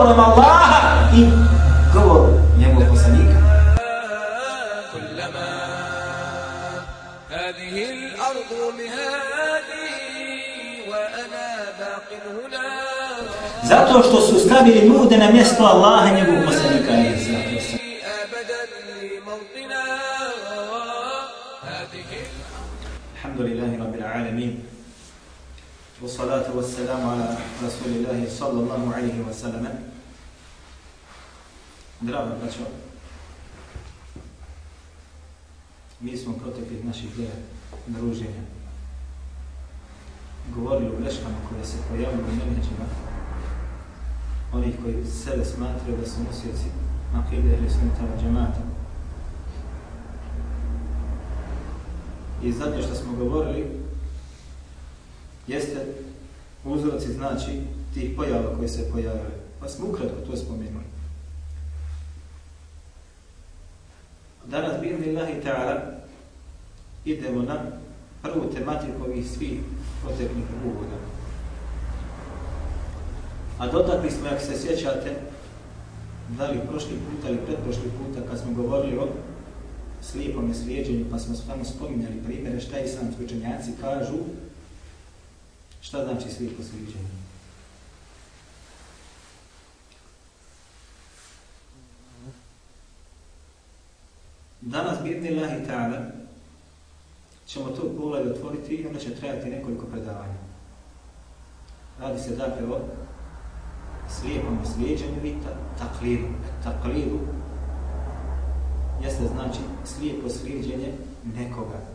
govorom Allaha i govorom njegovog poslanika. كلما هذه الأرض مهادي وأنا باق هنا Zato što su stavili ljude na mjesto Allaha i njegovog poslanika. والسلام على رسول الله صلى الله عليه وسلم Drago braćo, mi smo proteklih naših djela druženja govorili o greškama koje se pojavljaju u menheđima onih koji sebe smatraju da su nosioci akide ili sunnitava džemata. I zadnje što smo govorili jeste uzroci znači tih pojava koji se pojavljaju. Pa smo ukratko to spomenuli. Danas bihni Allahi ta'ala idemo na prvu tematiku ovih svih proteklih uvoda. A dotakli smo, ako se sjećate, da li prošli puta ili pretprošli puta kad smo govorili o slijepom slijedženju, pa smo samo spominjali primjere šta islamski učenjaci kažu, šta znači slijepo posviđeni? Danas, bidni lahi ta'ala, ćemo to pogled otvoriti i onda će trajati nekoliko predavanja. Radi se dakle o slijepom slijedženju i ta, taklidu. Taklidu jeste znači slijepo slijedženje nekoga.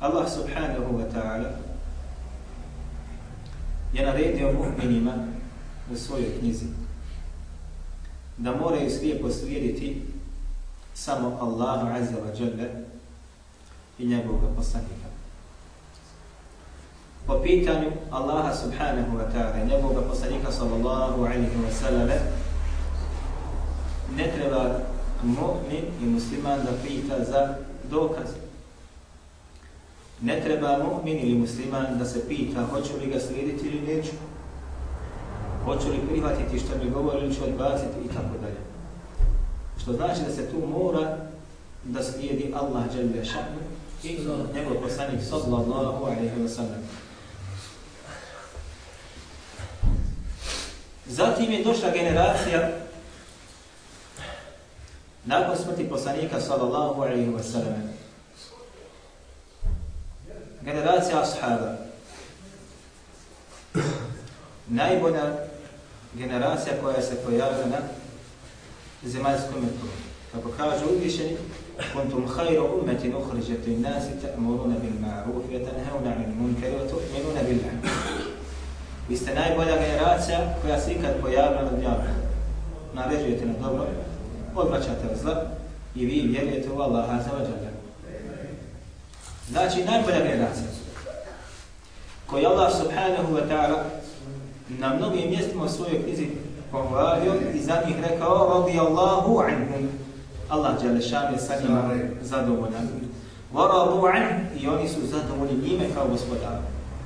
Allah subhanahu wa ta'ala je naredio mu'minima u svojoj knjizi da moraju slijepo slijediti samo Allahu azza wa jalla i njegovog poslanika. Po pitanju Allaha subhanahu wa ta'ala i njegovog poslanika sallallahu alaihi wa sallam ne treba mu'min i musliman da pita za dokaz. Ne treba mu'min ili musliman da se pita hoću li ga slijediti ili neću. Hoću li prihvatiti što mi govori ili ću odbaciti i tako dalje. Što znači da se tu mora da slijedi Allah dželle šanu i njegov poslanik sallallahu alejhi ve sellem. Zatim je došla generacija nakon smrti poslanika sallallahu alejhi ve sellem. Generacija ashaba. Najbolja generacija koja se pojavila na zemaljskom metru. Kako kaže uzvišeni, kuntum khayra ummatin ukhrijat lin-nas ta'muruna bil ma'ruf wa tanhauna 'anil munkari wa tu'minuna billah. Vi ste najbolja generacija koja se ikad pojavila na dnjavu. Naređujete na dobro, odvraćate od zla i vi vjerujete u Allaha za wa jalla. Znači najbolja generacija koju Allah subhanahu wa ta'ala na mnogim mjestima u svojoj knjizi pohvalio i za njih rekao radijallahu anhum. Allah Đalešan je sa njima zadovoljan. Waradu an i oni su zadovoljni njime kao gospodar.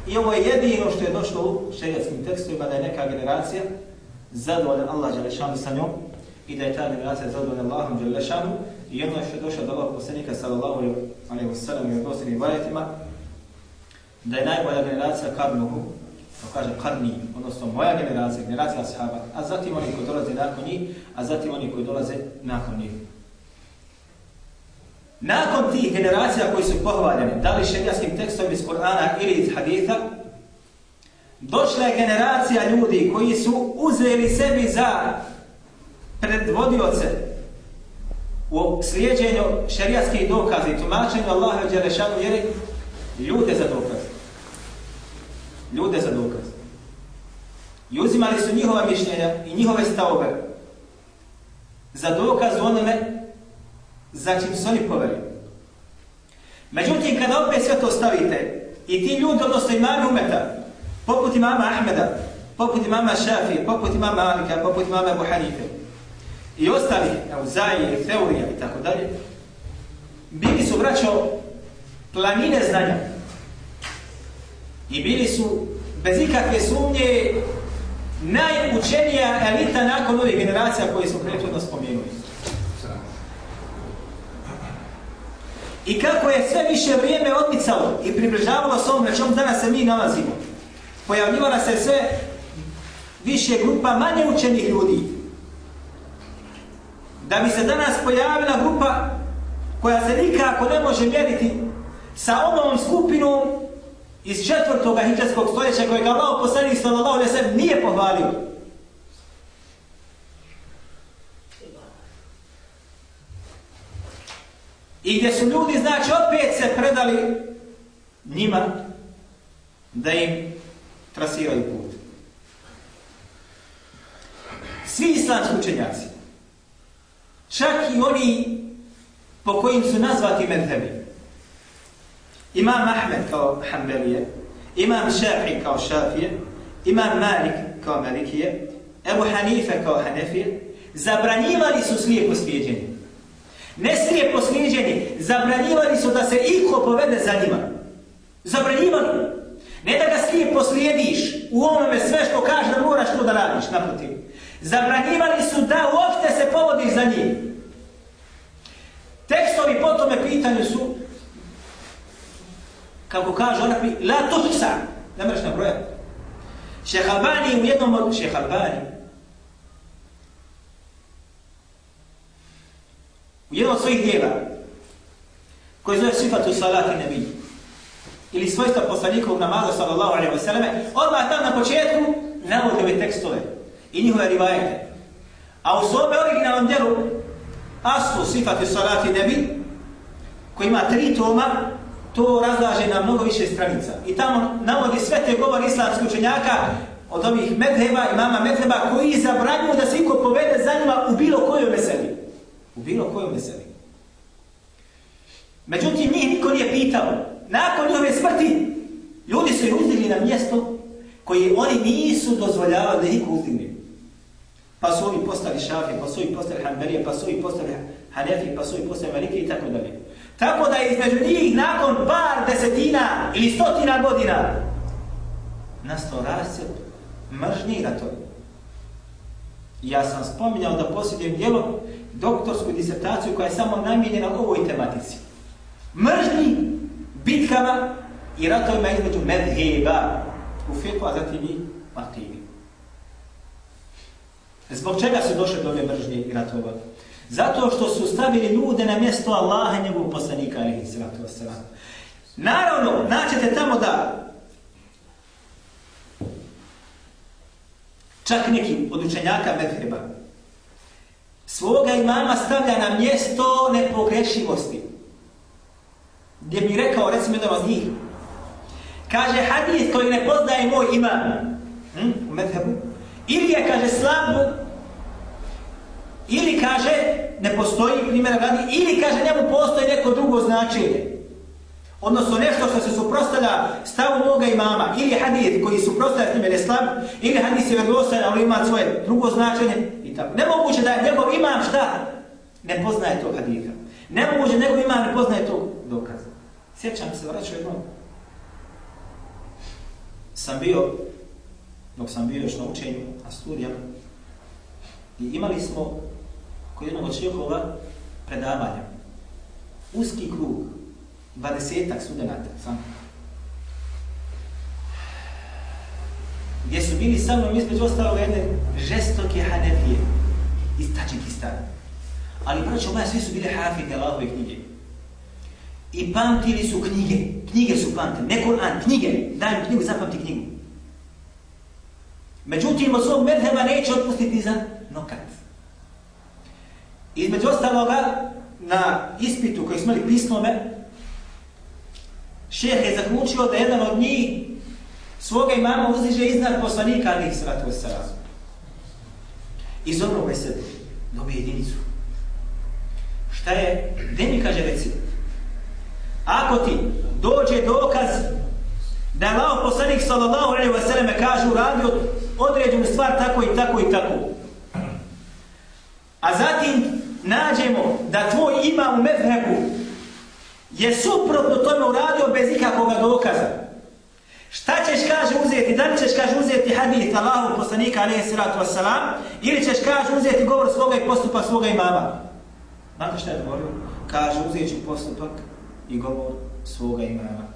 I ovo je jedino što je došlo u šerijatskim tekstovima da je neka generacija zadovoljan Allah Đalešanu sa njom i da je ta generacija zadovoljan Allahom Đalešanu i ono što je došlo do ovog poslanika sallallahu alaihi wa sallam i odnosnim ibadetima da je najbolja generacija karnuhu to kaže karni, odnosno moja generacija, generacija ashaba, a zatim oni koji dolaze nakon njih, a zatim oni koji dolaze nakon njih. Nakon tih generacija koji su pohvaljeni, da li šerijaskim tekstom iz Korana ili iz Haditha, došla je generacija ljudi koji su uzeli sebi za predvodioce u slijedjenju šerijatskih dokaza i tumačenju Allaha i Đelešanu vjeri, ljude za dokaz. Ljude za dokaz. I uzimali su njihova mišljenja i njihove stavove za dokaz onome za čim su oni poveli. Međutim, kada opet sve to stavite i ti ljudi, odnosno imami umeta, poput imama Ahmeda, poput imama Šafije, poput imama Alika, poput imama Abu Hanife i ostali, evo, Teorija i tako dalje, bili su, braćo, planine znanja i bili su, bez ikakve sumnje, najučenija elita nakon ovih generacija koje smo prethodno spomenuli. I kako je sve više vrijeme odmicalo i približavalo s ovom na čom danas se mi nalazimo, pojavljivala se sve više grupa manje učenih ljudi. Da bi se danas pojavila grupa koja se nikako ne može mjeriti sa onom skupinom iz četvrtog hijđarskog stoljeća kojeg Allah poslanih sallallahu alaihi sallam nije pohvalio. I gdje su ljudi, znači, opet se predali njima da im trasiraju put. Svi islamski učenjaci, čak i oni po kojim su nazvati medhebi, Imam Ahmed kao Hanbelije, Imam Šafi kao Šafije, Imam Malik kao Malikije, Ebu Hanife kao Hanefije, zabranjivali su slijepo slijedjenje. Ne slijepo slijedjenje, zabranjivali su da se iko povede za njima. Zabranjivali. Ne da ga slijepo slijediš u onome sve što kaže da moraš to da radiš, naprotiv. Zabranjivali su da uopšte se povodi za njih. Tekstovi po tome pitanju su kako kaže ona la tuhsa, ne mreš nabrojati. Šeha Albani u jednom od Šeha Albani u jednom od svojih dijela koji zove sifatu salati nebi ili svojstva poslanikovog namaza sallallahu alaihi wa sallam odmah tam na početku navodi ove tekstove i njihove rivajete. A u svome originalnom djelu Aslu sifati salati nebi koji ima tri toma to razlaže na mnogo više stranica. I tamo navodi sve te govori islamskih učenjaka od ovih medheba i mama medheba koji zabranjuju da se iko povede za njima u bilo kojoj meseli. U bilo kojoj meseli. Međutim, njih niko nije pitao. Nakon njihove smrti, ljudi su ih uzdigli na mjesto koje oni nisu dozvoljavali da ih uzdigli. Pa su ovi postali šafije, pa su ovi postali hanberije, pa su ovi postali hanefi, pa su ovi postali malike i tako dalje. Tako da između njih nakon par desetina ili stotina godina nastao rascep mržnji i ratovi. Ja sam spominjao da posjedim dijelo doktorsku disertaciju koja je samo namijenjena ovoj tematici. Mržnji, bitkama i ratovima između medheba u fiqhu, a zatim i aktivi. Zbog čega su došli do ove mržnje i ratova? Zato što su stavili ljude na mjesto Allaha i njegovog poslanika, alihi sallatu wasalam. Naravno, naćete tamo da čak neki od učenjaka Medheba svoga imama stavlja na mjesto nepogrešivosti. Gdje bi rekao, recimo jedan od njih, kaže hadis koji ne poznaje moj imam hm, u Medhebu, ili je, kaže, slab Ili kaže, ne postoji primjera radi, ili kaže, njemu postoji neko drugo značenje. Odnosno nešto što se suprostavlja stavu moga imama, ili hadith koji suprostavlja s njim je slab, ili hadith je vjerovostajan, ali ima svoje drugo značenje. I tako. Nemoguće da je njegov imam šta? Ne poznaje tog haditha. Nemoguće da njegov imam ne poznaje tog dokaza. Sjećam se, vraću jednom. Sam bio, dok sam bio još na učenju, na studijama, i imali smo kod jednog od šehova predavanja. Uski krug, dvadesetak studenta sam. Gdje su bili sa mnom između ostalog jedne žestoke hanefije iz Tačikistana. Ali braćo moja, svi su bili hafide Allahove knjige. I pamtili su knjige. Knjige su pamtili. Ne Kur'an, knjige. Daj mi knjigu, zapamti knjigu. Međutim, od svog medheba neće otpustiti za nokat. Između ostaloga, na ispitu koji smo imali pismome, šeheh je zaključio da jedan od njih svoga imama uzdiže iznad poslanika alihi sallatu wasalam. I zovno ovaj sebe, dobije jedinicu. Šta je? Gde mi kaže reci? Ako ti dođe dokaz da je Allah poslanik sallallahu alaihi wasallam kaže uradio određenu stvar tako i tako i tako. A zatim nađemo da tvoj ima u medhebu je suprotno tome uradio bez ikakvog dokaza. Šta ćeš kaže uzeti? Da li ćeš kaže uzeti hadith Allahu poslanika alaihi salatu wassalam, ili ćeš kaže uzeti govor svoga i postupak svoga imama? Znate šta je govorio? Kaže uzet ću postupak i govor svoga imama.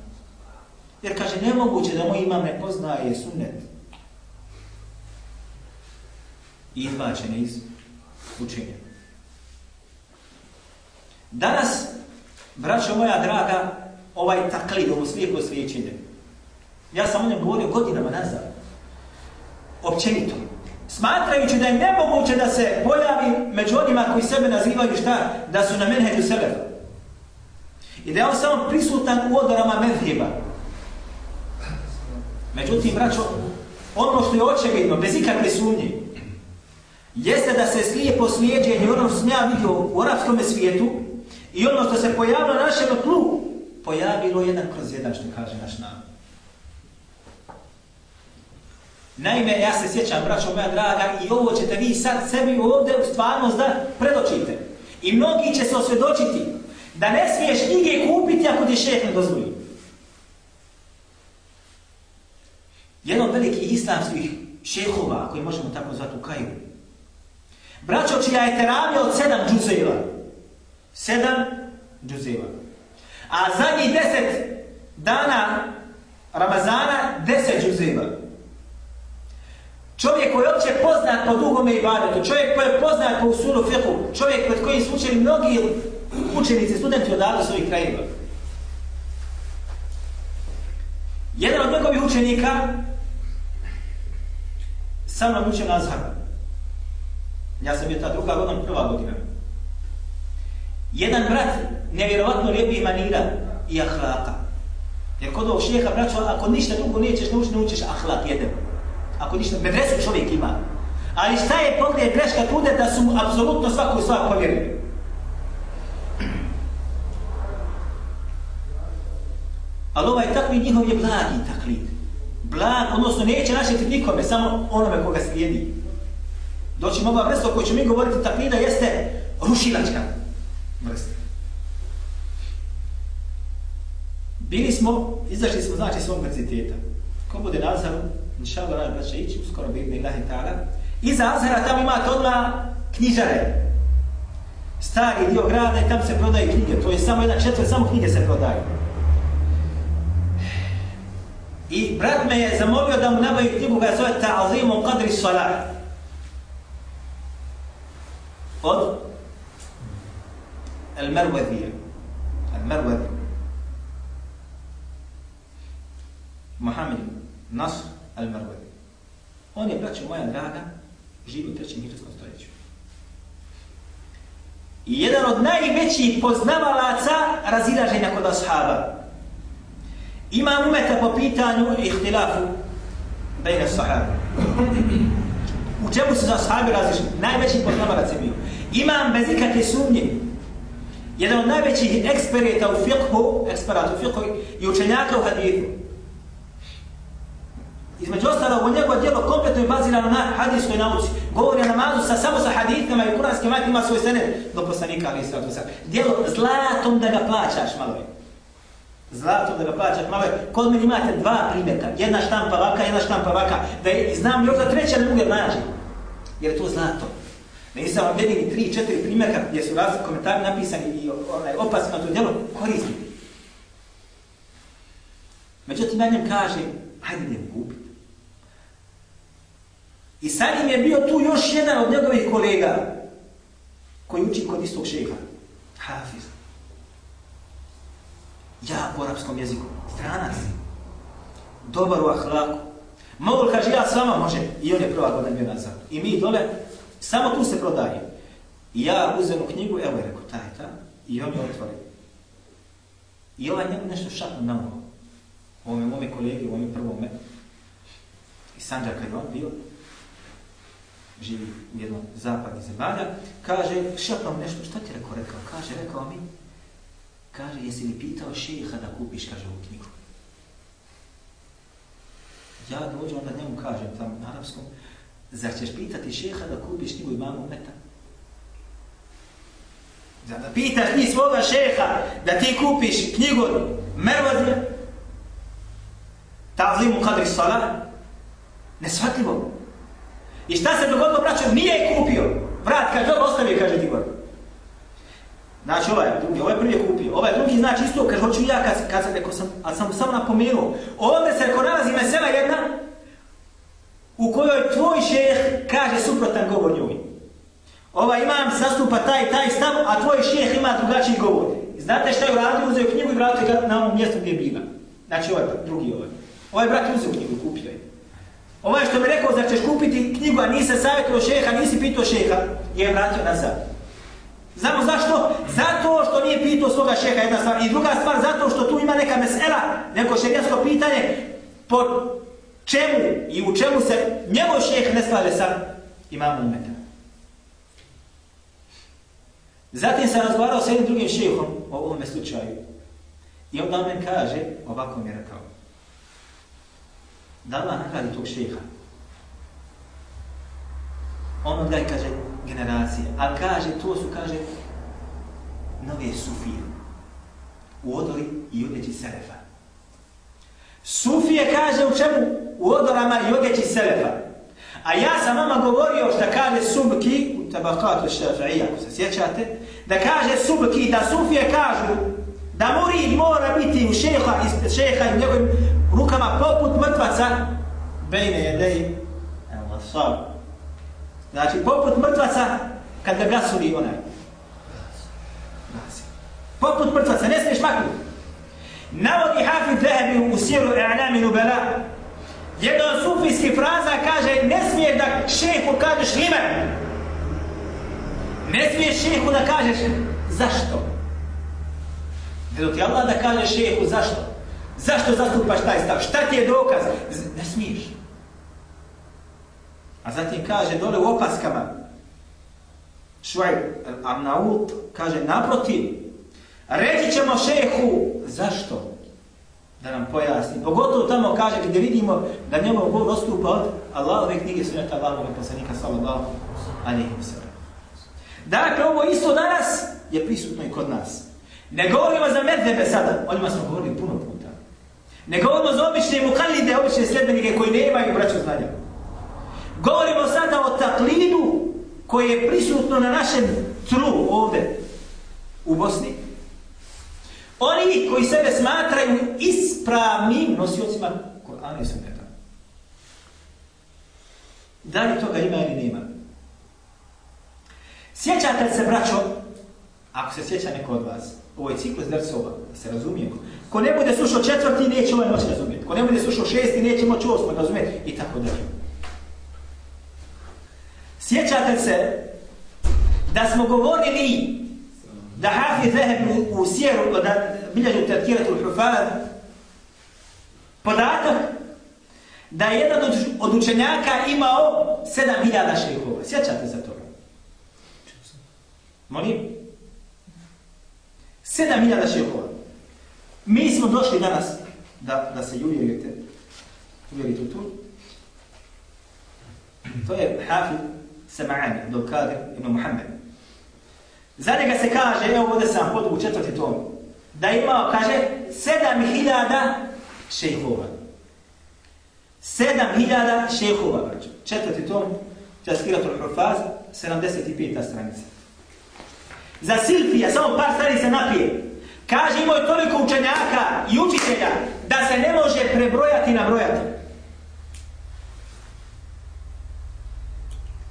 Jer kaže nemoguće da moj imam ne poznaje sunnet. I izbačene iz učenje. Danas, braćo moja draga, ovaj taklid, ovo slijepo svijećenje, ja sam o njem govorio godinama nazad, općenito, smatrajući da je nemoguće da se pojavi među onima koji sebe nazivaju šta, da su na menheđu sebe. I da je on samo prisutan u odorama medhjeba. Međutim, braćo, ono što je očevidno, bez ikakve sumnje, jeste da se slijepo slijedjenje ono što sam ja vidio u arapskom svijetu, I ono što se pojavilo na našem tlu, pojavilo jedan kroz jedan, što kaže naš narod. Naime, ja se sjećam, braćo moja draga, i ovo ćete vi sad sebi ovdje u stvarnost da predočite. I mnogi će se osvjedočiti da ne smiješ knjige kupiti ako ti šef ne dozvoli. Jedan od velikih islamskih šehova, koji možemo tako zvati u Kaju, braćo čija je teravija od sedam džuzeva, sedam džuzeva. A zadnjih deset dana Ramazana deset džuzeva. Čovjek koji je opće poznat po dugome i badetu, čovjek koji je poznat po usulu fiqhu, čovjek kod kojim su učili mnogi učenici, studenti odavde svojih krajeva. Jedan od njegovih učenika sa mnom učio Azharu. Ja sam bio ta druga godina, prva godina. Jedan brat nevjerovatno lijepi manira i ahlaka. Jer kod ovog šeha, braćo, ako ništa drugo nećeš naučiti, naučiš ahlak jedan. Ako ništa, medresu čovjek ima. Ali šta je pogled greška tude da su mu apsolutno svaku stvar povjerili? Ali ovaj takvi njihov je blagi taklid. Blag, odnosno neće našeti nikome, samo onome koga slijedi. Doći ova vrsta o kojoj ćemo mi govoriti taklida jeste rušilačka vrsta. Bili smo, izašli smo znači svog univerziteta. Ko bude na Azharu, inša Allah, da će ići uskoro bi ibn Ilahi ta'ala. Iza Azhara tamo imate odmah knjižare. Stari dio grada i tam se prodaju knjige. To je samo jedna četvr, samo knjige se prodaju. I brat me je zamolio da mu nabaju knjigu koja zove Ta'azimu Qadri Salah od El Mervedija. El Mervedija. Mohamed Nasr El Mervedija. On je, braće moja draga, živio u trećem hirskom stoljeću. I jedan od najvećih poznavalaca razilaženja kod ashaba. Ima umeta po pitanju ihtilafu bejne sahabe. U čemu su za ashabi različni? Najveći poznavalac je bio. Imam bez ikakve sumnje jedan od najvećih eksperita u fiqhu, eksperata u fiqhu i učenjaka u hadithu. Između ostalog, u njegovo djelo kompletno je bazirano na hadijskoj nauci. Govori o namazu sa, samo sa hadithama i kuranskim majtima ima svoj sene do poslanika, ali isto sad. Djelo zlatom da ga plaćaš, malo je. Zlatom da ga plaćaš, malo je. Kod meni imate dva primjeta. Jedna štampa vaka, jedna štampa vaka. Da je, znam još da treća ne mogu jer nađi. Jer je to zlato. Nisam vam vedeli tri, četiri primjerka gdje su razli komentari napisani i onaj opasni na to djelo korisni. Međutim, na njem kaže, hajde ne kupiti. I sa njim je bio tu još jedan od njegovih kolega koji uči kod istog šeha. Hafiz. Ja po arapskom jeziku. Stranac. Dobar u ahlaku. Mogu li kaže, ja s vama može. I on je prva godina bio nazad. I mi dole, samo tu se prodaje. I ja uzem u knjigu, evo je rekao, taj, ta, I on je otvori. I ovaj njemu nešto šapno na mogu. Ovome mome kolegi, ovome prvome. I Sandra kad je on bio, živi u jednom zapadni zemalja, kaže, šapno nešto, šta ti rekao, rekao? Kaže, rekao mi, kaže, jesi li pitao šeha da kupiš, kaže, ovu knjigu? Ja dođem, onda njemu kažem tam na arapskom, zar ćeš pitati šeha da kupiš knjigu imama umeta? Zar da pitaš ti svoga šeha da ti kupiš knjigu Mervazija? Tazlimu kadri salat? Nesvatljivo. I šta se dogodilo, braćo? Nije je kupio. Brat, kaže, dobro, ostavio, kaže Tibor. Znači, ovaj drugi, ovaj prvi je kupio. Ovaj drugi, znači, isto, kaže, hoću ja, kad, kad sam rekao sam, ali sam samo napomenuo. Ovdje se ako nalazi mesela jedna, u kojoj tvoj šeh kaže suprotan govor njoj. Ovaj imam zastupa taj taj stav, a tvoj šeh ima drugačiji govor. Znate šta je uradio? Uzeo knjigu i vratio ga na ovom mjestu gdje je bila. Znači, ovaj drugi ovaj. Ovaj brat uzeo knjigu, kupio je. Ovaj što mi rekao, znači ćeš kupiti knjigu, a nisi savjetio šeha, nisi pitao šeha, je vratio nazad. Znamo zašto? Zato što nije pitao svoga šeha jedna stvar. I druga stvar, zato što tu ima neka mesela, neko šerijansko pitanje, po čemu i u čemu se njegov šeh ne slaže sa imamom umeta. Zatim sam razgovarao sa jednim drugim šehom o ovome slučaju. I onda on me kaže, ovako mi je rekao, da Allah nagradi tog šeha. On odgaj, kaže, generacije. A kaže, to su, kaže, nove sufije. U odori i odjeći selefa. Sufije kaže u čemu? U odorama i odjeći selefa. A ja sam vama govorio što kaže subki, u tabakatu šafa'ija, ako se sjećate, da kaže subki, da sufije kažu da murid mora biti u šeha, šeha i njegovim rukama poput mrtvaca bejne jedej sab. Znači, poput mrtvaca kad ga gasuli onaj. Poput mrtvaca, ne smiješ maknuti. Navodi Hafid Zahebi u sjeru I'lami Nubela. Jedna od sufijskih fraza kaže ne smiješ da šehu kažeš ime. Ne smiješ šehu da kažeš zašto. Gdje ti Allah da kaže šehu zašto? Zašto zastupaš taj stav? Šta ti je dokaz? Ne smiješ. A zatim kaže dole u opaskama Šuaj Arnaut kaže naprotiv reći ćemo šehu zašto? Da nam pojasni. Pogotovo tamo kaže gdje vidimo da njemu Bog dostupa od Allahove knjige sunnata Allahove poslanika sallallahu alaihi wa sallam. Dakle, ovo isto danas je prisutno i kod nas. Ne govorimo za medzebe sada, o njima smo govorili puno puta. Ne govorimo za obične mukallide, obične sljedbenike koji ne imaju braću znanja. Govorimo sada o taklidu koje je prisutno na našem tru ovde u Bosni. Oni koji sebe smatraju ispravnim nosiocima Kur'ana i Sunneta. Da li toga ima ili nema? Sjećate se, braćo, ako se sjeća neko od vas, ovo je ciklus drsova, da se razumijemo. Ko ne bude slušao četvrti, neće ovaj moći razumjeti. Ko ne bude slušao šesti, neće moći osmo razumjeti. I tako dalje. Sjećate se da smo govorili da Hafiz Zaheb u, u sjeru, da bilježu tadkiratu l-Hufad, podatak da je jedan od, od učenjaka imao 7000 šehova. Sjećate se toga? Molim? 7000 šehova. Mi smo došli danas da, da se uvjerite, uvjerite u to. To je Hafiz Sama'ani, Abdul Kadir ibn Muhammed. Za njega se kaže, evo ovdje sam pod u četvrti tom, da imao, kaže, sedam hiljada šehova. Sedam hiljada šehova, četvrti tom, Časkiratul Hufaz, 75. stranica. Za Silfija, samo par stranica napije, kaže imao je toliko učenjaka i učitelja da se ne može prebrojati i nabrojati.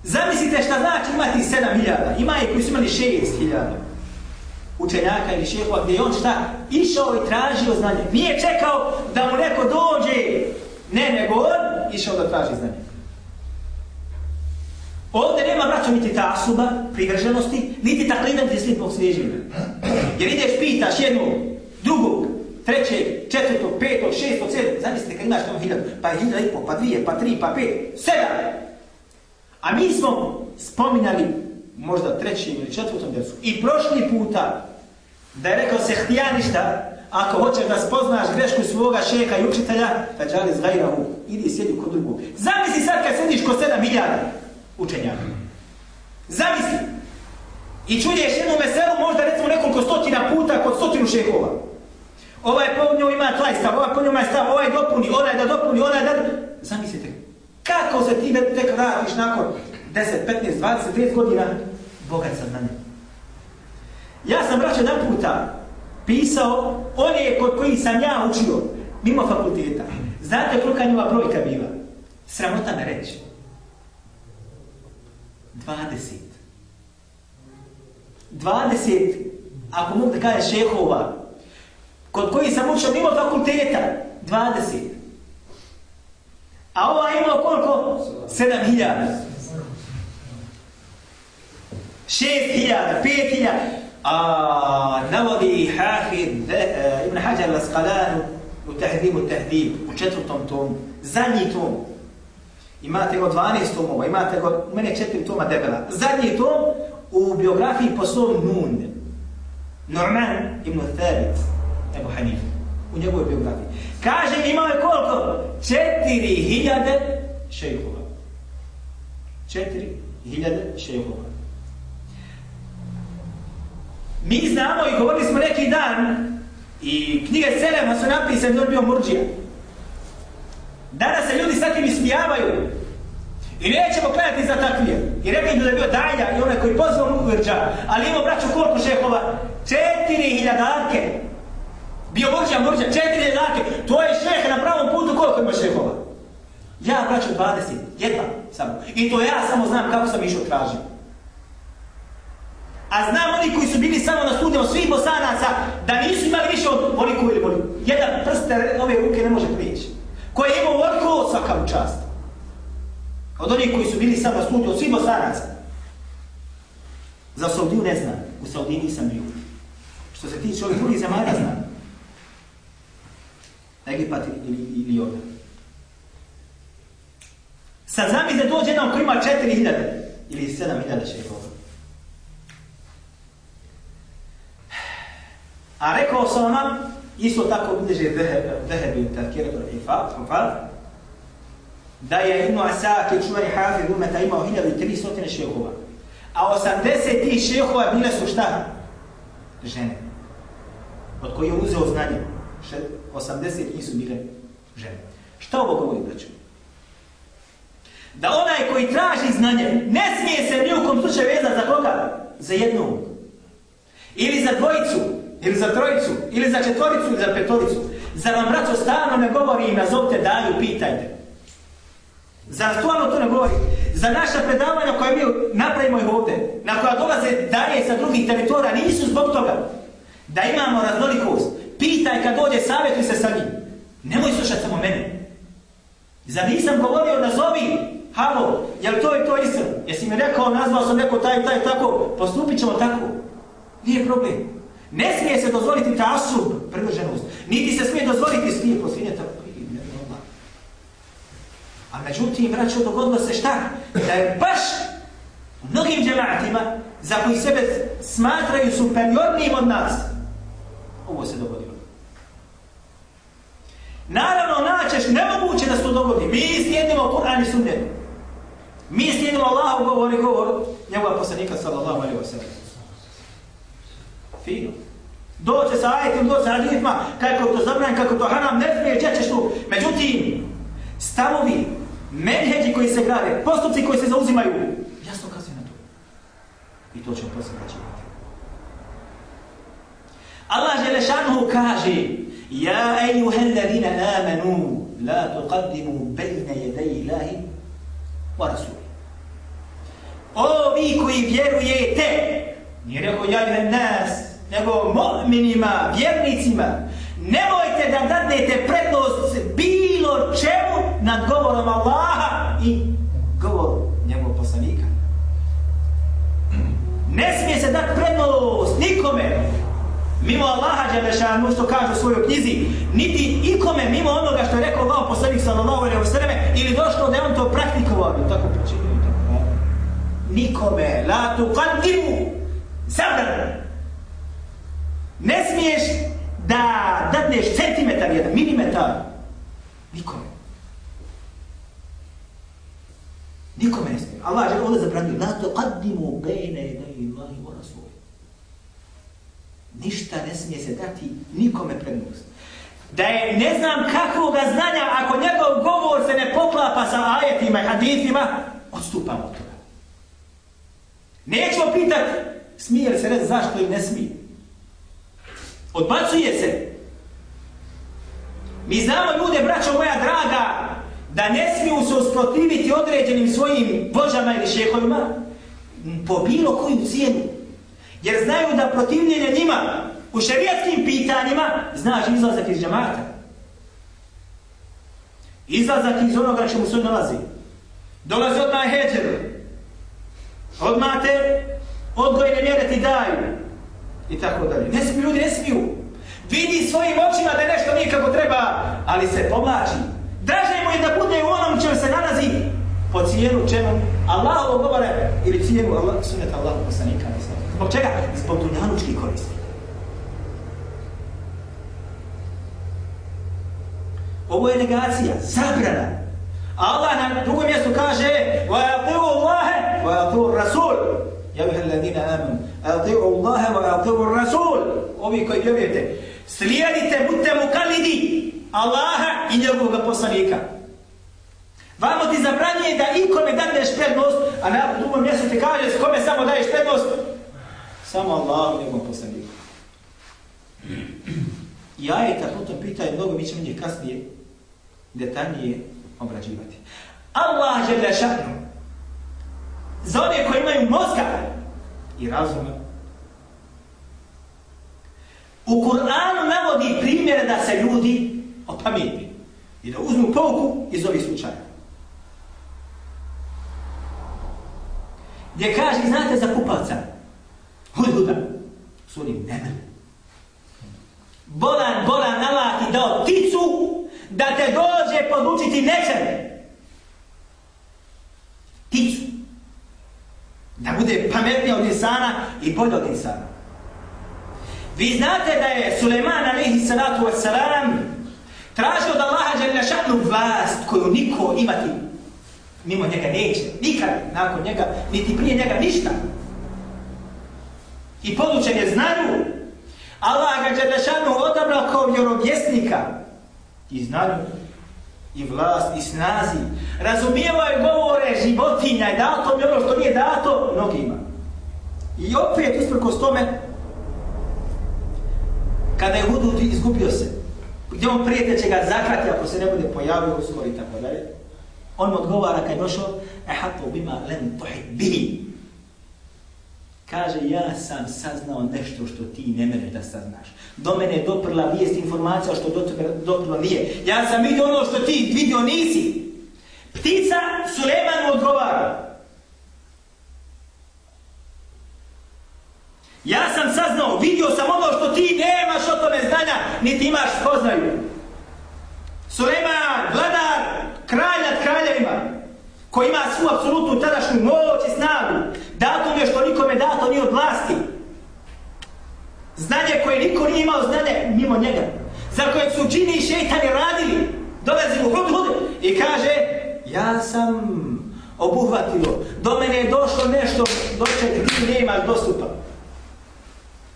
Zamislite šta znači imati 7000. Ima je koji su imali 6000 učenjaka ili šehova gdje je on šta išao i tražio znanje. Nije čekao da mu neko dođe. Ne, nego on išao da traži znanje. Ovdje nema braćo niti tasuba, privrženosti, niti taklina niti slipog svježina. Jer ideš, pitaš jednog, drugog, trećeg, četvrtog, petog, šestog, sedmog, zamislite kad imaš tamo hiljadu, pa je hiljada i pol, pa dvije, pa tri, pa pet, sedam. A mi smo spominjali možda trećim ili četvrtom djecu i prošli puta da je rekao se htijaništa, ako hoćeš da spoznaš grešku svoga šeka i učitelja, da džali zgajrahu, idi sjedi kod drugog. Zamisli sad kad sediš kod sedam milijada učenjaka. Zamisli. I čuješ jednu meselu možda recimo nekoliko stotina puta kod stotinu šehova. Ovaj po njoj ima taj stav, ovaj po njoj ima stav, ovaj dopuni, onaj da dopuni, onaj da... Zamislite, kako se ti tek vratiš nakon 10, 15, 20, 30 godina bogat sa znanjem. Ja sam braćo jedan puta pisao one kod koji sam ja učio mimo fakulteta. Znate kolika njova brojka bila? Sramota me reći. 20. 20, ako mogu da kaže šehova, kod koji sam učio mimo fakulteta, 20. A ova imao koliko? 7000. 6000, 5000. A navodi Hafid Ibn Hajar al-Asqalanu u Tahdibu Tahdib, u četvrtom tomu, zadnji tom. Imate go 12 tomova, imate go, u mene četiri toma debela. Zadnji tom u biografiji po svom Nun. Norman ibn Thabit, Ebu Hanif, u njegovoj biografiji. Kaže, imao je koliko? Četiri hiljade šejhova. Četiri hiljade šejhova. Mi znamo i govorili smo neki dan i knjige Selema su napisane da je bio murđija. Danas se ljudi s takim ismijavaju i nećemo gledati za takvije. I rekli da je bio Dajlja i onaj koji pozvao murđa, ali imao braću koliko šehova? Četiri hiljadarke. Bio murđa, murđa, četiri jednake, To je šeh na pravom putu koliko ima šehova? Ja braću 20, jedva samo. I to ja samo znam kako sam išao tražio. A znam oni koji su bili samo na studijama svih bosanaca, da nisu imali više od voliku ili voliku. Jedan prst ove ruke ne može prijeći. Koji je imao orko svaka čast. Od onih koji su bili samo na studiju, od svih bosanaca. Za Saudiju ne znam. U Saudiji nisam bio. Što se tiče ovih drugih zemalja znam. Egipat ili, ili ovdje. Sad znam da dođe jedan koji ima 4000 ili 7000 šehova. A rekao sam vam, isto tako bliže Dehebi u Tafkiretu Hifat, da je Ibn Asakir, čuvani hafid umeta, imao 1300 šehova. A 80 tih šehova bile su šta? Žene. Od koji je uzeo znanje. 80 nisu bile žene. Šta ovo govori, braću? Da onaj koji traži znanje, ne smije se nijukom slučaju vezati za koga? Za jednog. Ili za dvojicu, ili za trojicu, ili za četvoricu, ili za petoricu. Za vam, braćo, stalno ne govori i nazovte daju, pitajte. Za stvarno to ne govori? Za naša predavanja koje mi napravimo ih ovdje, na koja dolaze dalje sa drugih teritora, nisu zbog toga da imamo raznolikost. Pitaj kad dođe, savjetuj se sa njim. Nemoj slušati samo mene. Zar nisam govorio, nazovi, halo, jel to je to istina? Jesi mi rekao, nazvao sam neko taj, taj, tako, postupit ćemo tako. Nije problem. Ne smije se dozvoliti tasub, privrženost. Niti se smije dozvoliti slijepo svinjeta. A međutim, braćo, dogodilo se šta? Da je baš u mnogim džematima, za koji sebe smatraju superiornijim od nas, ovo se dogodilo. Naravno, naćeš nemoguće da se to dogodi. Mi slijedimo Kur'an i Sunnet. Mi slijedimo Allahu govor i govor njegova poslanika sallallahu alaihi wa sallam. Fino. Doće sa ajetim, doće sa hadithima, kako to zabran, kako to haram, ne smije, ja ćeš tu. Međutim, stavovi, menheđi koji se grade, postupci koji se zauzimaju, jasno kazuju na to. I to ćemo poslije reći. Allah Želešanuhu kaže, يا أيها الذين آمنوا لا تقدموا بين يدي الله wa rasuli. O vi koji vjerujete, nije rekao ja juhel nas, nego mu'minima, vjernicima, nemojte da dadnete prednost bilo čemu nad govorom Allaha i govor njegovog poslanika. Ne smije se dati prednost nikome mimo Allaha Đelešanu što kaže u svojoj knjizi, niti ikome mimo onoga što je rekao Allah poslanik sallallahu alaihi wa sallam ili došlo da je on to praktikovao. Tako i tako. Ne? Nikome, la tu kantimu, zabran. Ne smiješ da dadneš centimetar jedan, milimetar. Nikome. Nikome ne smije. Allah je ovdje zabranio. La tu kantimu bejne jedai wa rasuli. Ništa ne smije se dati nikome prednost. Da je ne znam kakvoga znanja ako njegov govor se ne poklapa sa ajetima i hadithima, odstupam od toga. Nećemo pitati smije li se reći zašto ili ne smije. Odbacuje se. Mi znamo ljude, braćo moja draga, da ne smiju se usprotiviti određenim svojim božama ili šehovima po bilo koju cijenu. Jer znaju da protivljenje njima u šerijatskim pitanjima znaš izlazak iz džamata. Izlazak iz onoga čemu se nalazi. Dolazi odmah heđer. Odmah te odgojene mjere ti daju. I tako dalje. Ne smiju ljudi, ne smiju. Vidi svojim očima da nešto nije kako treba, ali se povlači. Draže mu je da bude u onom čemu se nalazi po cijelu čemu Allah ovo govore ili cijelu Allah, suneta Allah poslanika. Zbog čega? Zbog dunjanučkih koristi. Ovo je negacija, zabrana. Allah na drugom mjestu kaže وَيَطِعُ اللَّهَ وَيَطِعُ الرَّسُولُ يَا بِهَا الَّذِينَ آمَنُوا أَطِعُ اللَّهَ وَيَطِعُ الرَّسُولُ Ovi koji vjerujete, slijedite, budite mu kalidi Allaha i njegovog poslanika. Vamo ti zabranjuje da ikome dadneš prednost, a na drugom mjestu ti kaže s kome samo daješ prednost, samo Allah i njegovom poslaniku. I ajeta potom pitaju mnogo, mi ćemo njih kasnije detaljnije obrađivati. Allah je da za one koji imaju mozga i razuma. U Kur'anu navodi primjere da se ljudi opamijeti i da uzmu pouku iz ovih slučaja. Gdje kaže, znate za kupalca, hudhuda, su oni nemrli. Bolan, bolan, Allah ti dao ticu da te dođe podučiti nečem. Ticu. Da bude pametnija od insana i bolja od insana. Vi znate da je Suleman alaihi salatu wassalam tražio od Allaha žele šatnu vlast koju niko imati mimo njega neće. Nikad nakon njega, niti prije njega ništa. I podučen je znanju Allah ga Đelešanu odabrao kao vjerovjesnika i znanju i vlast i snazi. Razumijevaju govore životinja i dato mi ono što nije dato mnogima. I opet usprkos tome kada je Hudud izgubio se, gdje on prijete će ga zakrati ako se ne bude pojavio uskoro i tako dalje, on mu odgovara kad je došao, ehatu bima len tohid bihi. Kaže, ja sam saznao nešto što ti ne mene da saznaš. Do mene je doprla vijest informacija što do tebe doprla nije. Ja sam vidio ono što ti vidio nisi. Ptica Suleman odgovara. Ja sam saznao, vidio sam ono što ti nemaš o tome znanja, niti imaš spoznaju. Suleman, vladar, kralj nad kraljevima, koji ima svu apsolutnu tadašnju moć i snagu, dato nešto nikome dato ni od vlasti. Znanje koje niko nije imao znanje mimo njega, za kojeg su džini i šeitani radili, dolazi mu hud hud i kaže, ja sam obuhvatilo, do mene je došlo nešto do čega ti ne imaš dostupa.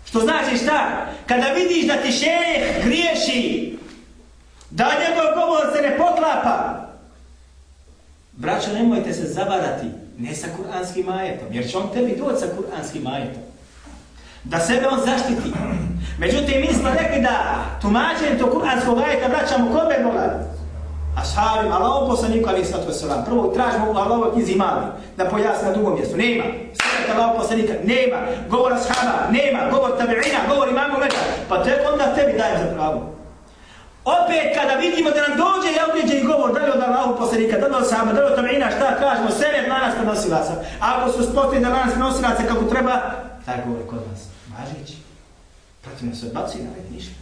Što znači šta? Kada vidiš da ti šejh griješi, da njegov govor se ne poklapa, braćo, nemojte se zavarati, ne sa kuranskim ajetom, jer će on tebi doći sa kuranskim ajetom. Da sebe on zaštiti. Međutim, mi smo rekli da tumačenje to kuranskog ajeta vraćamo kome mola? Ashabim, Allahom poslaniku, ali sallatu wasalam. Prvo tražimo u Allahom knjizi imali, da pojasni na drugom mjestu. Nema. Sallatu Allahom poslanika, nema. Govor ashaba, nema. Govor tabi'ina, govor imamu meta. Pa tek onda tebi dajem za pravo. Opet kada vidimo da nam dođe i objeđe i govor, da li od Allahu poslanika, da li od sama, da li od Tamina, šta tražimo, sene danas prenosilaca. A ako su spostili da danas prenosilaca kako treba, taj govor kod nas. Važići. Protiv nas odbacu i navet ništa.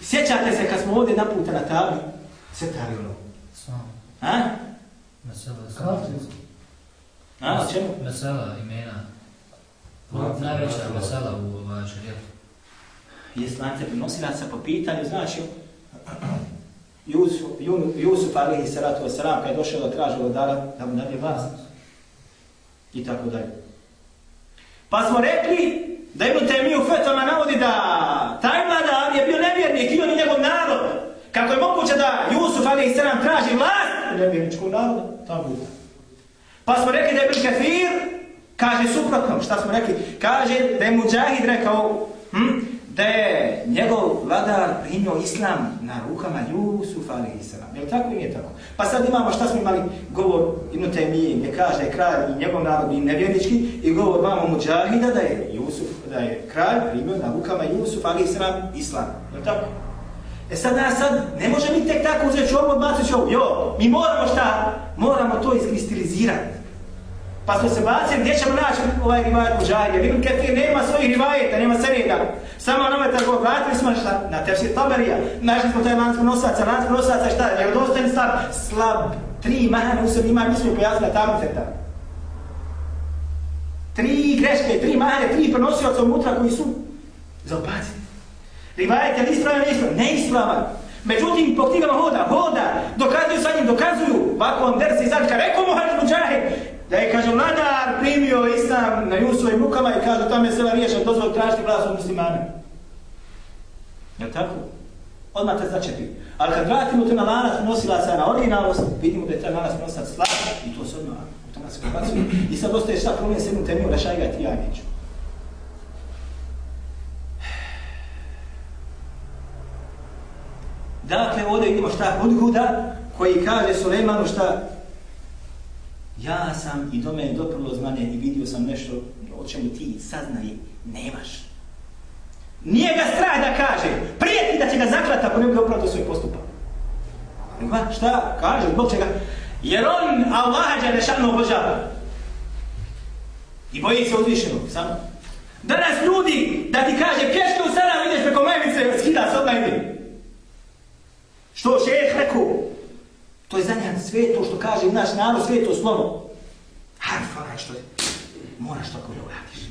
Sjećate se kad smo ovdje naputa na tabli? Sve tali ono. Sam. A? Mesela, A, o čemu? Mesela, imena. Najveća mesela u ovaj šarijetu je lance prenosilaca po pitanju, znači Jusuf, Jusuf alihi salatu wasalam, kada je došao da traži od dara, da mu dadje vlast. I tako dalje. Pa smo rekli da Ibn Taymi u fetama navodi da taj vladar je bio nevjernik i on i njegov narod. Kako je moguće da Jusuf alihi salam traži vlast nevjerničkog naroda? narodu? Ta bude. Pa smo rekli da je Ibn Kafir kaže suprotno. Šta smo rekli? Kaže da je Mujahid rekao hm, da je njegov vladar primio islam na rukama Jusufa alaihi Je Jel tako ili nije tako? Pa sad imamo šta smo imali govor Ibn Taymije gdje kaže je kralj i njegov narod i nevjernički i govor vamo Mujahida da je Jusuf, da je kralj primio na rukama Jusufa alaihi sallam islam. Je tako? E sad nas sad ne može mi tek tako uzeti ovo, odbaciti ovo. Jo, mi moramo šta? Moramo to iskristilizirati. Pa smo se bacili gdje ćemo naći ovaj rivajet Mujahida. Vidim kad nema svojih rivajeta, nema seneda. Samo nove tako vratili smo šta? Na tefsir Taberija. Našli smo taj lansko nosaca, lansko nosaca šta? Jer dostojni stav? Slab. Tri mahane u sebi ima, mi smo pojasnili tablice tamo. Tri greške, tri mahane, tri prenosioca unutra koji su za opaciti. Rivajet je li ispravan, ne ispravan? Ne ispravan. Međutim, po knjigama hoda, hoda, dokazuju sa njim, dokazuju, ovako on dersi zadka, rekao Muhammed Mujahid, da je, kaže, vladar primio islam na Jusovim rukama i kaže, tam je sela riješen, dozvoj tražiti glas od muslimana. Je tako? Odmah te začepi. Ali kad vratimo te na lanac nosila sa na originalnost, vidimo da je taj lanac nosilac slab i to se odmah automatski prebacuje. I sad ostaje šta problem s jednom temijom, rešaj ga ti ja neću. Dakle, ovdje vidimo šta odguda koji kaže Sulejmanu šta ja sam i do mene doprlo znanje i vidio sam nešto o čemu ti saznaje nemaš. Nije ga strah da kaže, prijeti da će ga zaklati ako ne bude opravdao svoj postupak. Nego, šta kaže, zbog čega? Jer on Allaha Đalešanu obožava. I boji se uzvišenog, samo. Danas ljudi, da ti kaže, pješke u Sarajevo, ideš preko majevice, skida se odmah ide. Što šeh rekao? To je za njega sveto što kaže naš narod, sveto slovo. Harf, onaj što je. Moraš tako da uradiš.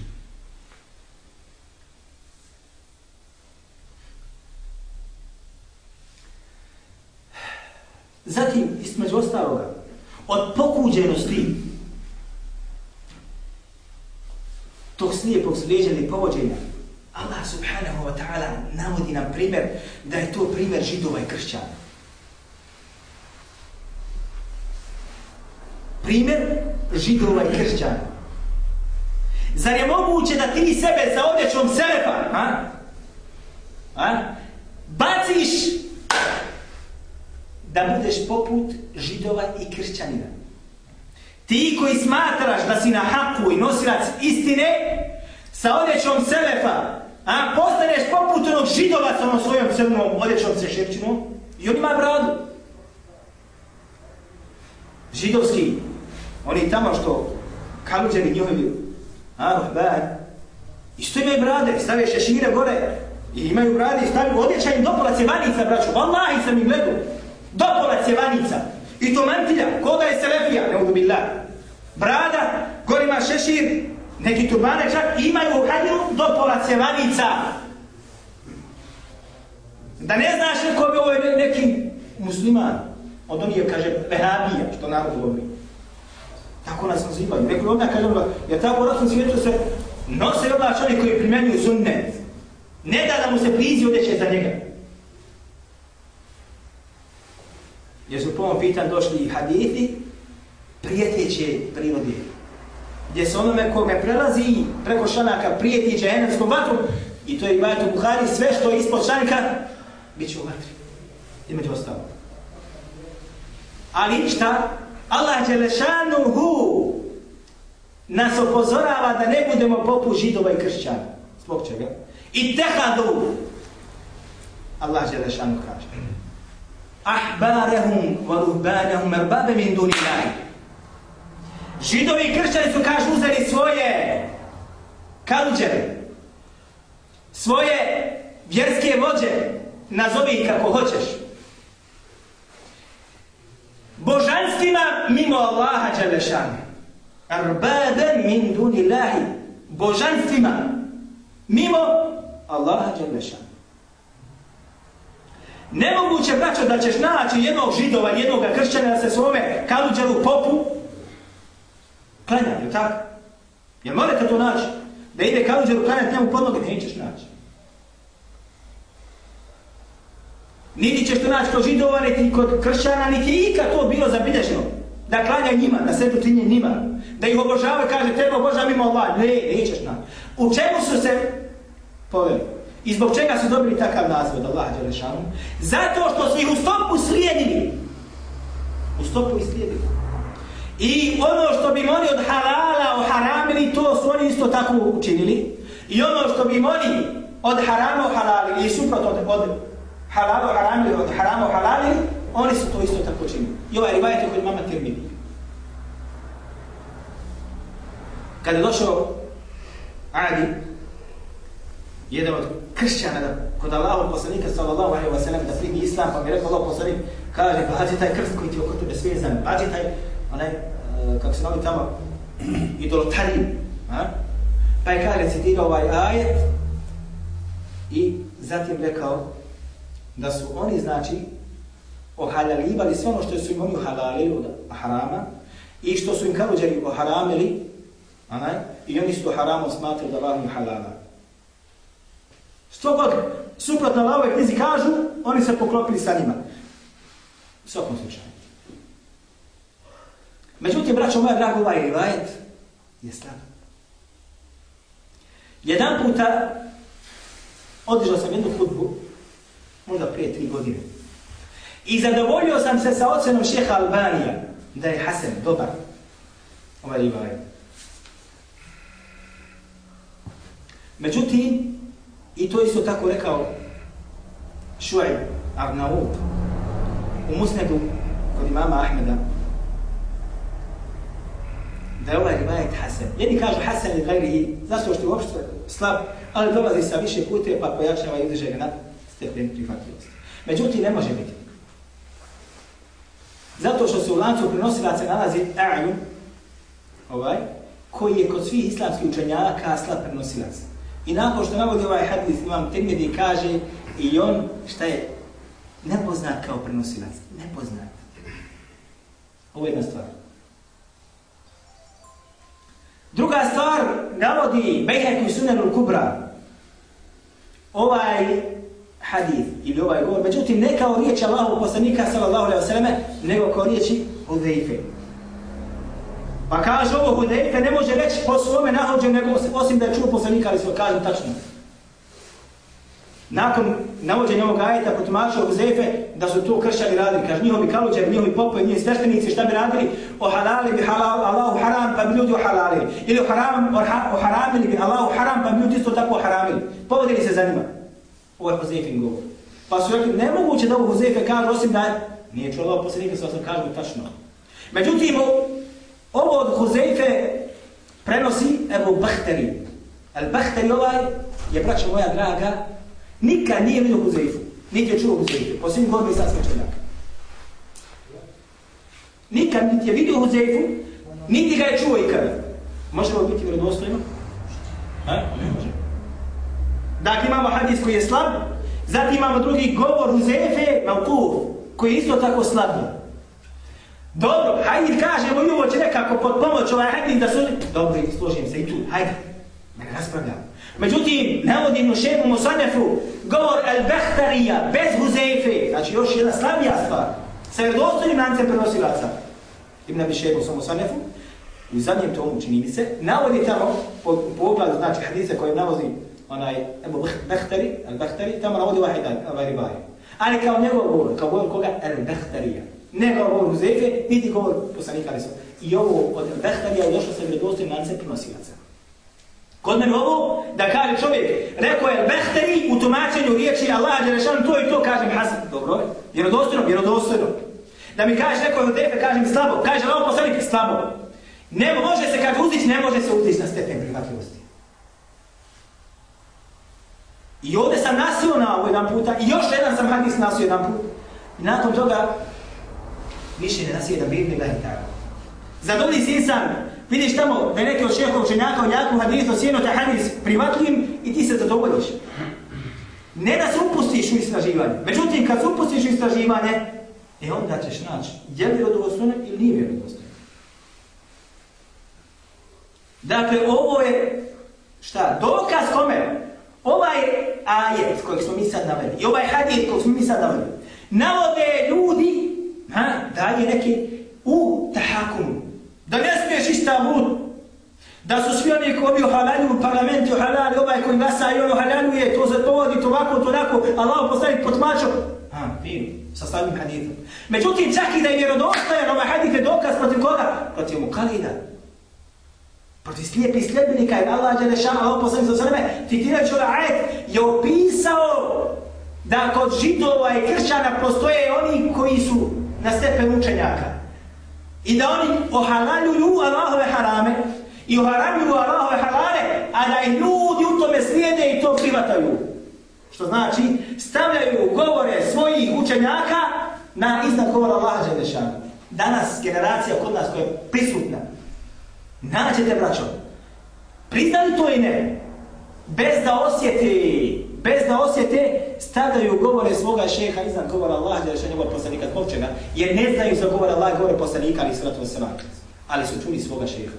Zatim, između ostaloga, od pokuđenosti tog slijepog slijeđenja i povođenja, Allah subhanahu wa ta'ala navodi nam primjer da je to primjer židova i kršćana. Primjer židova i kršćana. Zar je moguće da ti sebe za odjećom selefa, a? A? baciš da budeš poput židova i kršćanina? Ti koji smatraš da si na haku i nosilac istine, sa odjećom selefa, a postaneš poput onog židova sa onom svojom crnom odjećom se šepčinom i on ima bradu. Židovski, oni tamo što kaluđeni njihovi, a, bad, isto imaju brade, stave šešire gore i imaju brade i stavaju odjeća im dopola cjevanica, braću, vallahi sam im gledu, dopola cjevanica. I to mantilja, koda je selefija, ne billah. Brada, gore ima šešir, neki turbane čak imaju hadiru do cjevanica. Da ne znaš ko bi ovo je neki musliman, od onih je, kaže, vehabija, što narod govori. Tako nas nazivaju. Neko ovdje kaže, jer tako u rasnom svijetu se nose i oblač oni koji primenjuju sunnet. Ne da da mu se prizi odeće za njega. Jer su po ovom pitan došli i hadithi prijeteće prirode gdje se onome kome prelazi preko šanaka prijeti džehennemskom vatru i to je ibajet u Buhari, sve što je ispod šanka, bit će u vatri. Imeđu ostalo. Ali šta? Allah Đelešanuhu nas opozorava da ne budemo poput židova i kršćana. Zbog čega? I tehadu Allah Đelešanu kaže. Ahbarehum wa ruhbanehum erbabe min dunilaj. Židovi i kršćani su, kažu, uzeli svoje kaluđere, svoje vjerske vođe, nazovi ih kako hoćeš. Božanstvima mimo Allaha Đelešanu. Arbaden min duni lahi. Božanstvima mimo Allaha Đelešanu. Nemoguće, braćo, da ćeš naći jednog židova, jednog kršćana da se svome kaluđeru popu klanjati, tako? Jel morate to naći? Da ide kaluđeru klanjati njemu podloge, nećeš naći. Niti ćeš to naći kod židova, niti kod kršćana, niti ikad to bilo zabilježeno. Da klanja njima, da se tutinje njima. Da ih obožava, kaže, tebe obožava mimo ovaj. Allah. Ne, nećeš nam. U čemu su se poveli? I zbog čega su dobili takav naziv od Allaha Đelešanu? Zato što su ih u stopu slijedili. U stopu ih slijedili. I ono što bi oni od halala oharamili, to su oni isto tako učinili. I ono što bi oni od harama ohalalili, i suprot od, od halala oharamili, od haramu halali, oni su to isto tako činili. I ovaj rivajet je kod mama termini. Kada je došao Adi, jedan od kršćana da kod Allahov poslanika sallallahu alejhi ve sellem da primi islam pa mi rekao Allahov poslanik kaže bađi taj krst koji ti oko tebe svezan bađi taj onaj e, kako se novi tamo idolotari a pa je kaže citirao ovaj ajet i zatim rekao da su oni znači ohalalivali sve ono što su im oni ohalalili od harama i što su im kaluđeri oharamili anaj, i oni su haramom smatrali da Allah im halala. Što god suprotno Allahove knjizi kažu, oni se poklopili sa njima. U svakom slučaju. Međutim, braćo moja draga, ovaj rivajet je slab. Jedan puta odižao sam jednu hudbu, možda prije tri godine. I zadovoljio sam se sa ocenom šeha Albanija, da je Hasan dobar, ovaj rivajet. Međutim, I to isto tako rekao Šuaj Arnaud u Musnedu kod imama Ahmeda da je ovaj rivajet Hasan. Jedni kažu Hasan ili Gajrihi, zato što je uopšte slab, ali dolazi sa više pute pa pojačava i udrže ga na stepen prihvatljivosti. Međutim, ne može biti. Zato što se u lancu prenosilaca nalazi A'jun, ovaj, koji je kod svih islamskih učenjaka slab prenosilac. I nakon što navodi ovaj hadis, imam Tirmidhi kaže i on šta je nepoznat kao prenosilac. Nepoznat. Ovo je jedna stvar. Druga stvar navodi Bejhek i Sunan Kubra. Ovaj hadith ili ovaj govor, međutim ne kao riječ Allahu poslanika sallallahu alaihi ve selleme, nego kao riječi Hudejfe. Pa kaže ovo Hudejfe ne može reći po svome nahođe nego osim da je čuo poslanika, ali svoj kažem tačno. Nakon navođenja ovog ajeta potumačio Hudejfe da su to kršćani radili. Kaže njihovi kaluđeri, njihovi popovi, njihovi sveštenici šta bi radili? O halali bi halal, Allahu haram pa bi ljudi ohalalili. Ili o, haram, o bi Allahu haram pa bi ljudi isto tako oharamili. Povedili se za njima. Ovaj ovo je govor. Pa su rekli, nemoguće da ovo Hudejfe kaže osim da je... Nije čuo Allah poslanika, sa osam kažu tačno. Međutim, Ovo od Huzeife prenosi Ebu Bahteri. Al Bahteri ovaj je, braćo moja draga, nikad nije vidio Huzeifu. Niti je čuo Huzeife. Po svim godinu sad svečenjaka. Nikad niti je vidio Huzeifu, niti ga je čuo ikada. Možemo biti vredostojno? Ha? Ne može. Dakle, imamo hadis koji je slab, zatim imamo drugi govor Huzeife, Malkuf, koji je isto tako slabno. Dobro, hajde kažemo i ovo će nekako pod pomoć ovaj hadis da su... Dobro, složim se i tu, hajde, ne raspravljam. Međutim, navodim u šemu Musanefu, govor el-Behtarija, bez Huzeife, znači još jedna slabija stvar, sa vredostojnim lancem prenosilaca. Ibn Abi Šebu sa Musanefu, u zadnjem tomu čini mi se, navodi tamo, po, po ogladu, znači hadise koje navodi onaj Ebu Behtari, el-Behtari, tamo navodi ovaj, ovaj rivaj. Ali kao njegov govor, kao govor koga? El-Behtarija ne kao govor Huzefe, niti govor poslanika Alisa. I ovo od Behtarija je došlo sa vredostojim lancem prenosilaca. Kod mene ovo, da kaže čovjek, rekao je Behteri u tumačenju riječi Allah Đelešanu, to i to kažem Hasan. Dobro je, vjerodostojno, vjerodostojno. Da mi kaže neko je Hudefe, kažem slabo, kaže Allah poslanik slabo. Ne može se, kaže, uzići, ne može se uzići na stepen prihvatljivosti. I ovdje sam nasio na ovo jedan puta, i još jedan sam hadis nasio jedan put. I nakon toga, više ne nasio jedan bivni gledaj tako. Zadovolji si insan, vidiš tamo da je neki od šehova učenjaka u jaku hadis sjeno te hadis privatljim i ti se zadovoljiš. Ne da se upustiš u istraživanje. Međutim, kad se upustiš u istraživanje, e onda ćeš naći je li vjerodostojno ili nije vjerodostojno. Dakle, ovo je, šta, dokaz kome? Ovaj ajet kojeg smo mi sad naveli i ovaj hadis kojeg smo mi sad naveli, navode ljudi, ha, daje neke u tahakumu, da ne smiješ istavut, da su svi oni koji halalju u parlamentu halali, ovaj koji glasa i ono halaluje, to za to vodi, to ovako, to onako, Allah postavi potmačo. Ha, vidim, sa slavim haditom. Međutim, čak i da je vjerodostajan, ovaj hadis je dokaz protiv koga? Protiv mu kalida. Protiv slijepi sljedbenika je Allah Đelešana, Allah poslavi za sveme, citirajući ovaj ajet, je opisao da kod židova i kršćana postoje oni koji su na stepen učenjaka. I da oni ohalaljuju Allahove harame i ohalaljuju Allahove halale, a da i ljudi u tome slijede i to privataju. Što znači, stavljaju govore svojih učenjaka na iznad govora Allaha Đelešana. Danas generacija kod nas koja je prisutna, naćete braćo, priznali to i ne, bez da osjeti, bez da osjete, stavljaju govore svoga šeha iznad govora Allah, jer še njegov poslanika zbog jer ne znaju za govor Allah, govore poslanika, ali sratu sram, ali su čuli svoga šeha.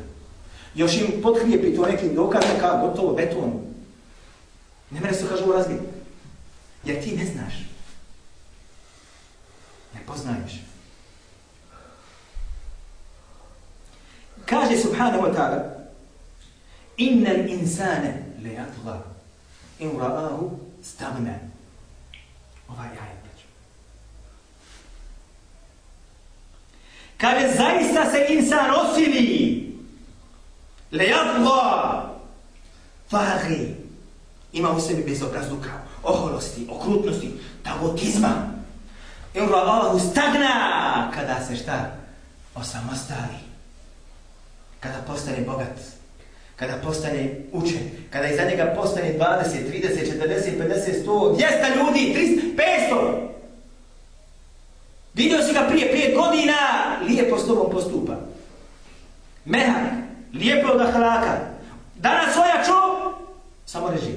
Još im potkrije to nekim dokazom, kao gotovo beton. Ne mere se kažu razbiti. Jer ti ne znaš. Ne poznaješ. Kaže subhanahu wa ta'ala Inna l'insane le yatla in ra'ahu stagna. Ovaj ajet. Kaže, zaista se insan osili. Le yatla. Faghi. Ima u sebi bezobrazluka, oholosti, okrutnosti, tagotizma. In ra'ahu stagna. Kada se šta? Osamostali kada postane bogat, kada postane učen, kada iza njega postane 20, 30, 40, 50, 100, 200 ljudi, 300, 500. Vidio si ga prije 5 godina, lijepo s tobom postupa. Mehak, lijepo od ahlaka. Danas svoja čo? Samo reži.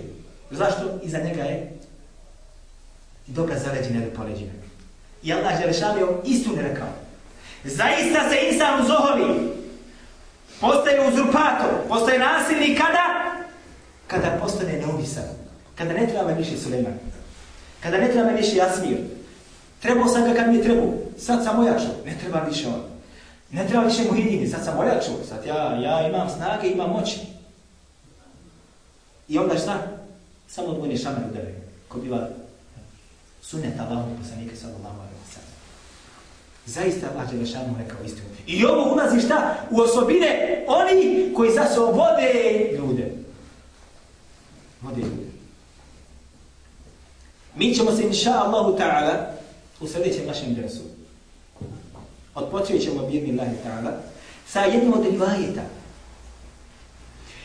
Zašto? Iza njega je dobra zaleđina ili poleđina. I Allah je rešavio istu ne rekao. Zaista se insan uzoholi postaje uzurpator, postaje nasilnik kada? Kada postane neovisan. Kada ne treba više Suleman. Kada ne treba više Jasmir. Trebao sam ga kad mi je trebao. Sad sam ojačao. Ne treba više on. Ne treba više Muhidini. Sad sam ojačao. Sad ja, ja imam snage, imam moći. I onda šta? Samo odvojni šamar udare. Ko biva sunet Allahom poslanike sallallahu alaihi. Zaista Allah Đelešanu rekao istinu. I ovo ulazi šta? U osobine oni koji za sobom vode ljude. Vode ljude. Mi ćemo se inša Allahu ta'ala u sljedećem našem dresu. Odpočevi ćemo birni Allahi ta'ala sa jednom od rivajeta.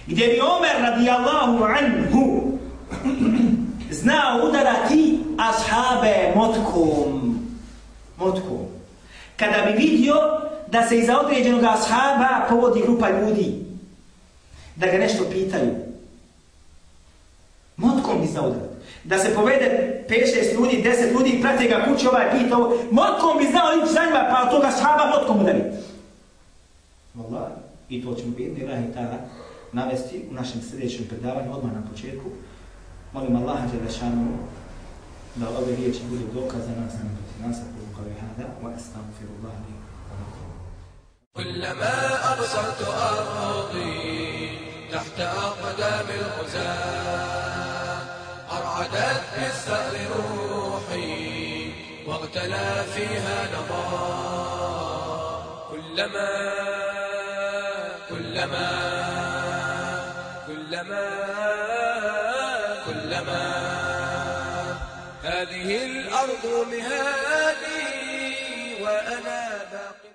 Gdje bi Omer radijallahu anhu znao udarati ashabe motkom. Motkom kada bi vidio da se iza određenog ashaba povodi grupa ljudi, da ga nešto pitaju. Motkom bi znao da. Da se povede 5-6 ljudi, 10 ljudi i prate ga kući ovaj pita ovo, motkom bi znao ići za njima, pa od toga ashaba motkom udari. Allah, i to ćemo biti, rahi tada, navesti u našem sljedećem predavanju, odmah na početku. Molim Allaha, Đelešanu, da ove riječi budu dokaze nas na nas قولي هذا وأستغفر الله لي كلما أبصرت أرضي تحت أقدام الغزاة أرعدت بالثأر روحي واغتلى فيها نظام. كلما كلما كلما كلما هذه الأرض مهاد.